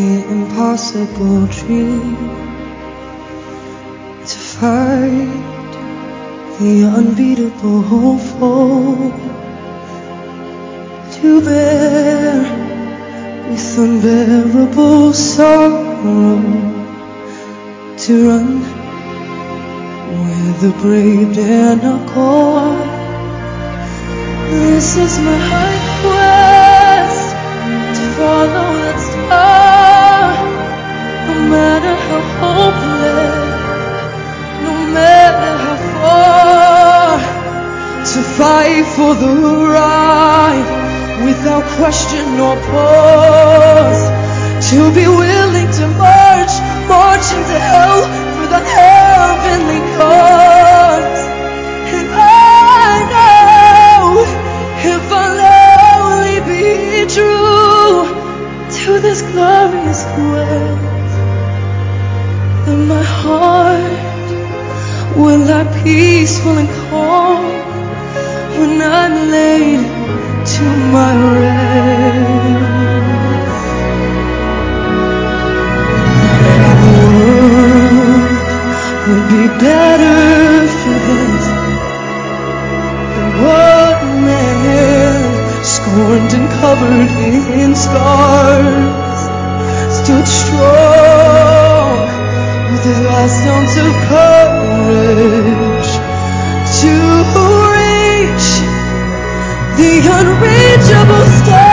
impossible dream to fight the unbeatable foe to bear with unbearable sorrow to run where the brave dare not go this is my quest for the ride without question or pause to be willing to march march into hell for the heavenly cause. And I know if I'll only be true to this glorious quest then my heart will lie peaceful and calm covered in scars stood strong with his last ounce of courage to reach the unreachable stars.